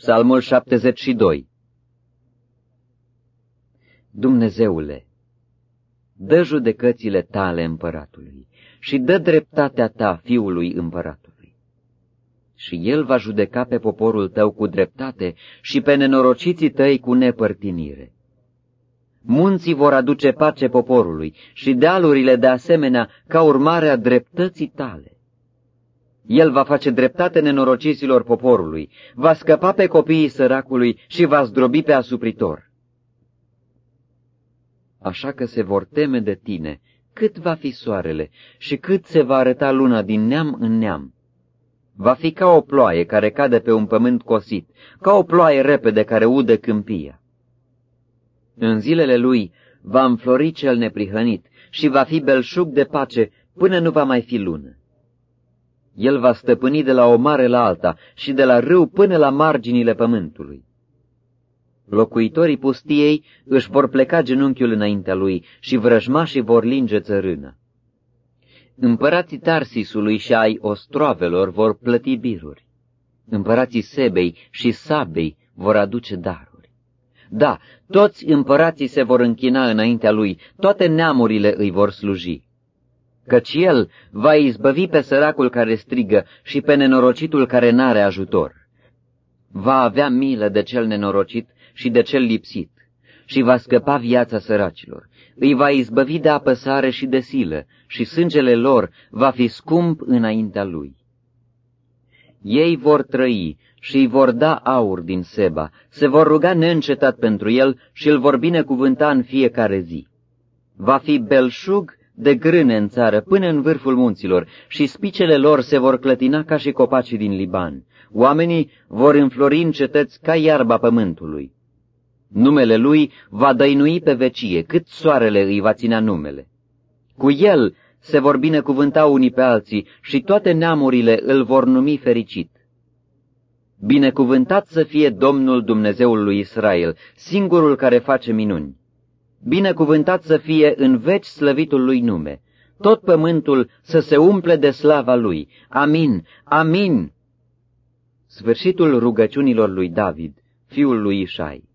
Psalmul 72 Dumnezeule, dă judecățile tale împăratului și dă dreptatea ta fiului împăratului. Și el va judeca pe poporul tău cu dreptate și pe nenorociții tăi cu nepărtinire. Munții vor aduce pace poporului și dealurile de asemenea ca urmare a dreptății tale. El va face dreptate nenorociților poporului, va scăpa pe copiii săracului și va zdrobi pe asupritor. Așa că se vor teme de tine, cât va fi soarele și cât se va arăta luna din neam în neam. Va fi ca o ploaie care cade pe un pământ cosit, ca o ploaie repede care udă câmpia. În zilele lui va înflori cel neprihănit și va fi belșug de pace până nu va mai fi lună. El va stăpâni de la o mare la alta și de la râu până la marginile pământului. Locuitorii pustiei își vor pleca genunchiul înaintea lui și vrăjmașii vor linge țărână. Împărații Tarsisului și ai ostroavelor vor plăti biruri. Împărații Sebei și Sabei vor aduce daruri. Da, toți împărații se vor închina înaintea lui, toate neamurile îi vor sluji căci el va izbăvi pe săracul care strigă și pe nenorocitul care n-are ajutor. Va avea milă de cel nenorocit și de cel lipsit și va scăpa viața săracilor. Îi va izbăvi de apăsare și de silă și sângele lor va fi scump înaintea lui. Ei vor trăi și îi vor da aur din Seba, se vor ruga neîncetat pentru el și îl vor binecuvânta în fiecare zi. Va fi belșug de grâne în țară până în vârful munților și spicele lor se vor clătina ca și copacii din Liban. Oamenii vor înflori în cetăți ca iarba pământului. Numele lui va dăinui pe vecie, cât soarele îi va ținea numele. Cu el se vor binecuvânta unii pe alții și toate neamurile îl vor numi fericit. Binecuvântat să fie Domnul Dumnezeul lui Israel, singurul care face minuni. Binecuvântat să fie în veci slăvitul lui nume, tot pământul să se umple de slava lui. Amin, amin! Sfârșitul rugăciunilor lui David, fiul lui Ișai.